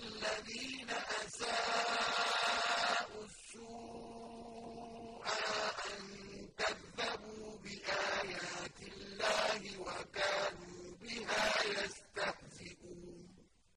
الَّذِينَ